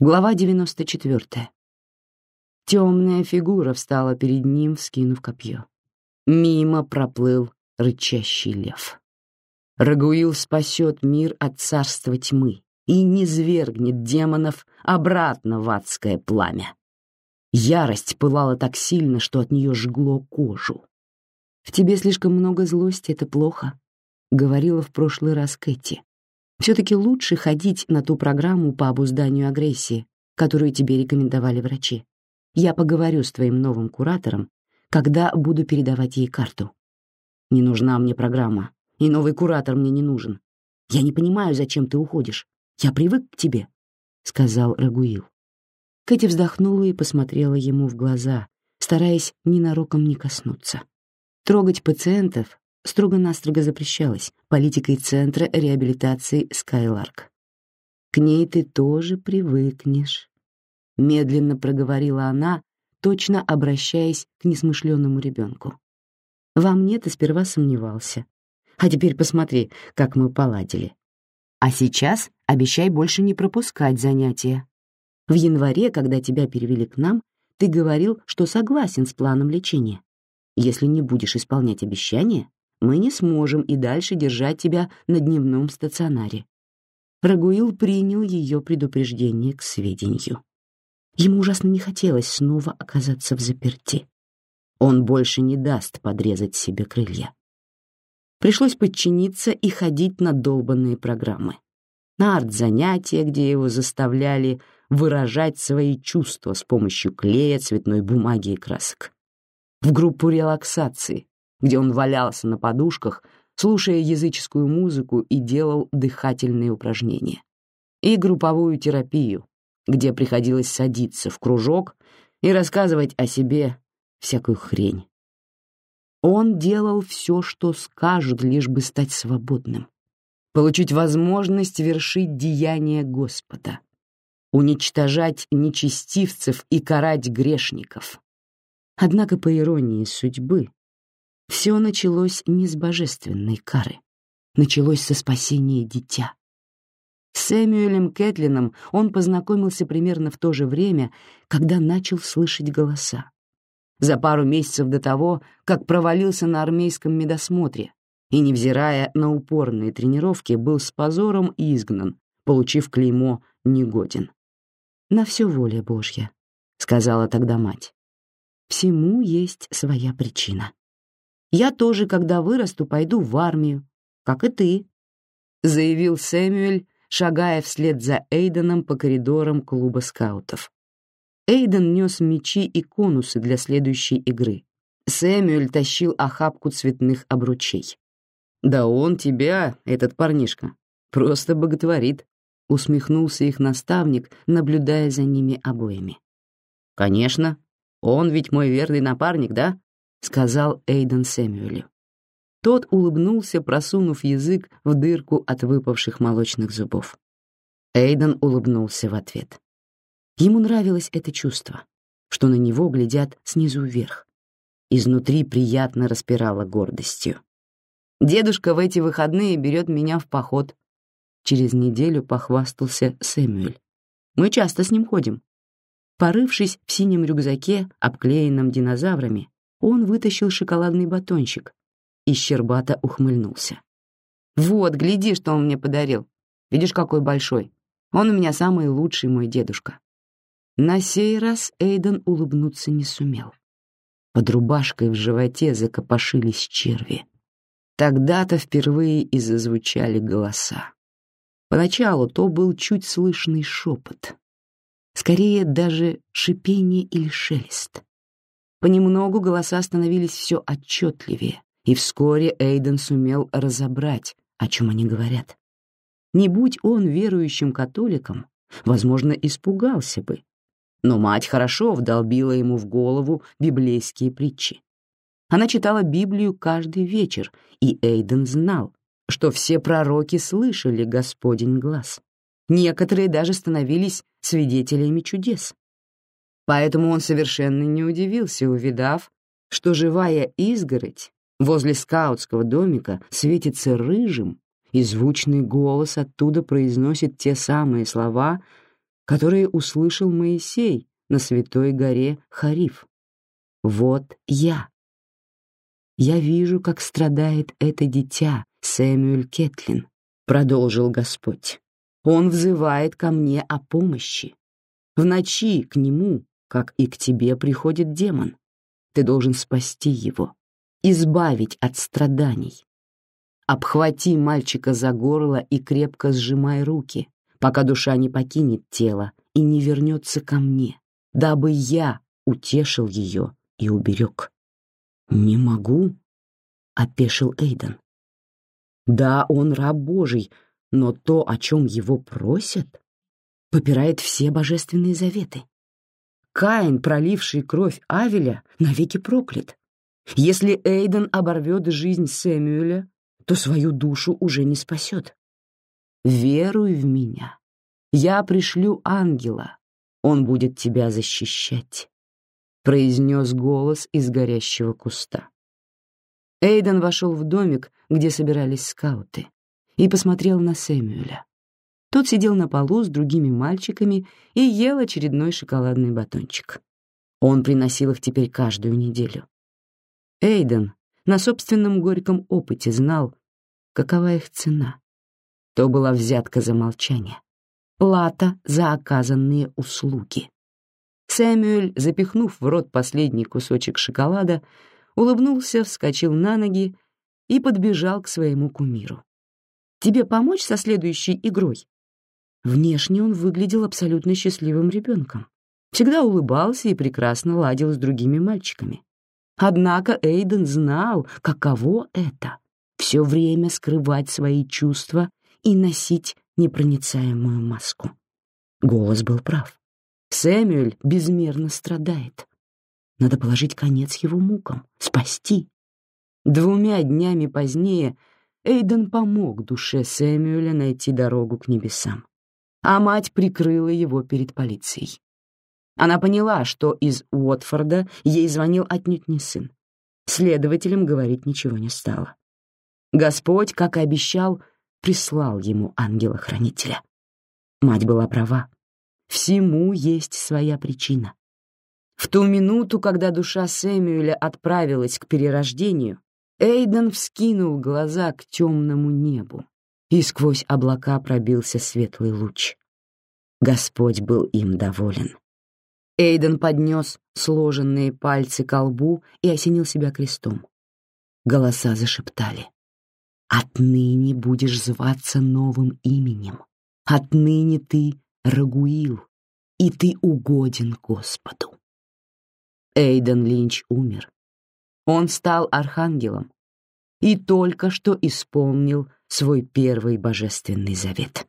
Глава 94. Темная фигура встала перед ним, вскинув копье. Мимо проплыл рычащий лев. Рагуил спасет мир от царства тьмы и низвергнет демонов обратно в адское пламя. Ярость пылала так сильно, что от нее жгло кожу. «В тебе слишком много злости, это плохо», — говорила в прошлый раз Кэти. Все-таки лучше ходить на ту программу по обузданию агрессии, которую тебе рекомендовали врачи. Я поговорю с твоим новым куратором, когда буду передавать ей карту. Не нужна мне программа, и новый куратор мне не нужен. Я не понимаю, зачем ты уходишь. Я привык к тебе, — сказал Рагуил. Кэти вздохнула и посмотрела ему в глаза, стараясь ненароком не коснуться. Трогать пациентов строго-настрого запрещалось политикой Центра реабилитации «Скайларк». «К ней ты тоже привыкнешь», — медленно проговорила она, точно обращаясь к несмышленному ребенку. «Во мне ты сперва сомневался. А теперь посмотри, как мы поладили. А сейчас обещай больше не пропускать занятия. В январе, когда тебя перевели к нам, ты говорил, что согласен с планом лечения. Если не будешь исполнять обещания, мы не сможем и дальше держать тебя на дневном стационаре». Рагуил принял ее предупреждение к сведению. Ему ужасно не хотелось снова оказаться в заперти. Он больше не даст подрезать себе крылья. Пришлось подчиниться и ходить на долбанные программы. На арт-занятия, где его заставляли выражать свои чувства с помощью клея, цветной бумаги и красок. В группу релаксации, где он валялся на подушках, слушая языческую музыку и делал дыхательные упражнения. И групповую терапию, где приходилось садиться в кружок и рассказывать о себе всякую хрень. Он делал все, что скажут, лишь бы стать свободным, получить возможность вершить деяния Господа, уничтожать нечестивцев и карать грешников. Однако, по иронии судьбы, все началось не с божественной кары. Началось со спасения дитя. С Сэмюэлем Кэтлином он познакомился примерно в то же время, когда начал слышать голоса. За пару месяцев до того, как провалился на армейском медосмотре и, невзирая на упорные тренировки, был с позором изгнан, получив клеймо «негоден». «На все воля Божья», — сказала тогда мать. «Всему есть своя причина». Я тоже, когда вырасту, пойду в армию, как и ты», — заявил Сэмюэль, шагая вслед за Эйденом по коридорам клуба скаутов. Эйден нес мечи и конусы для следующей игры. Сэмюэль тащил охапку цветных обручей. «Да он тебя, этот парнишка, просто боготворит», — усмехнулся их наставник, наблюдая за ними обоими. «Конечно, он ведь мой верный напарник, да?» — сказал Эйден Сэмюэлю. Тот улыбнулся, просунув язык в дырку от выпавших молочных зубов. Эйден улыбнулся в ответ. Ему нравилось это чувство, что на него глядят снизу вверх. Изнутри приятно распирало гордостью. «Дедушка в эти выходные берет меня в поход», — через неделю похвастался Сэмюэль. «Мы часто с ним ходим». Порывшись в синем рюкзаке, обклеенном динозаврами, он вытащил шоколадный батончик и щербато ухмыльнулся. «Вот, гляди, что он мне подарил. Видишь, какой большой. Он у меня самый лучший мой дедушка». На сей раз Эйден улыбнуться не сумел. Под рубашкой в животе закопошились черви. Тогда-то впервые и зазвучали голоса. Поначалу то был чуть слышный шепот. Скорее даже шипение или шелест. Понемногу голоса становились все отчетливее, и вскоре Эйден сумел разобрать, о чем они говорят. Не будь он верующим католиком, возможно, испугался бы. Но мать хорошо вдолбила ему в голову библейские притчи. Она читала Библию каждый вечер, и Эйден знал, что все пророки слышали Господень глаз. Некоторые даже становились свидетелями чудес. Поэтому он совершенно не удивился, увидав, что живая изгородь возле скаутского домика светится рыжим, и звучный голос оттуда произносит те самые слова, которые услышал Моисей на святой горе Хариф. Вот я. Я вижу, как страдает это дитя, Сэмюэль Кетлин, продолжил Господь. Он взывает ко мне о помощи. В ночи к нему, как и к тебе, приходит демон. Ты должен спасти его, избавить от страданий. Обхвати мальчика за горло и крепко сжимай руки, пока душа не покинет тело и не вернется ко мне, дабы я утешил ее и уберег. «Не могу», — опешил Эйден. «Да, он раб Божий, но то, о чем его просят, попирает все божественные заветы. Каин, проливший кровь Авеля, навеки проклят. Если Эйден оборвет жизнь Сэмюэля, то свою душу уже не спасет. Веруй в меня. Я пришлю ангела. Он будет тебя защищать, произнес голос из горящего куста. Эйден вошел в домик, где собирались скауты, и посмотрел на Сэмюэля. Тот сидел на полу с другими мальчиками и ел очередной шоколадный батончик. Он приносил их теперь каждую неделю. Эйден на собственном горьком опыте знал, какова их цена. То была взятка за молчание, плата за оказанные услуги. Сэмюэль, запихнув в рот последний кусочек шоколада, улыбнулся, вскочил на ноги и подбежал к своему кумиру. «Тебе помочь со следующей игрой?» Внешне он выглядел абсолютно счастливым ребенком. Всегда улыбался и прекрасно ладил с другими мальчиками. Однако Эйден знал, каково это — все время скрывать свои чувства и носить непроницаемую маску. Голос был прав. Сэмюэль безмерно страдает. Надо положить конец его мукам, спасти. Двумя днями позднее Эйден помог душе Сэмюэля найти дорогу к небесам а мать прикрыла его перед полицией. Она поняла, что из Уотфорда ей звонил отнюдь не сын. Следователям говорить ничего не стало. Господь, как и обещал, прислал ему ангела-хранителя. Мать была права. Всему есть своя причина. В ту минуту, когда душа Сэмюэля отправилась к перерождению, Эйден вскинул глаза к темному небу и сквозь облака пробился светлый луч. Господь был им доволен. Эйден поднес сложенные пальцы к лбу и осенил себя крестом. Голоса зашептали. «Отныне будешь зваться новым именем. Отныне ты Рагуил, и ты угоден Господу». Эйден Линч умер. Он стал архангелом и только что исполнил свой первый божественный завет.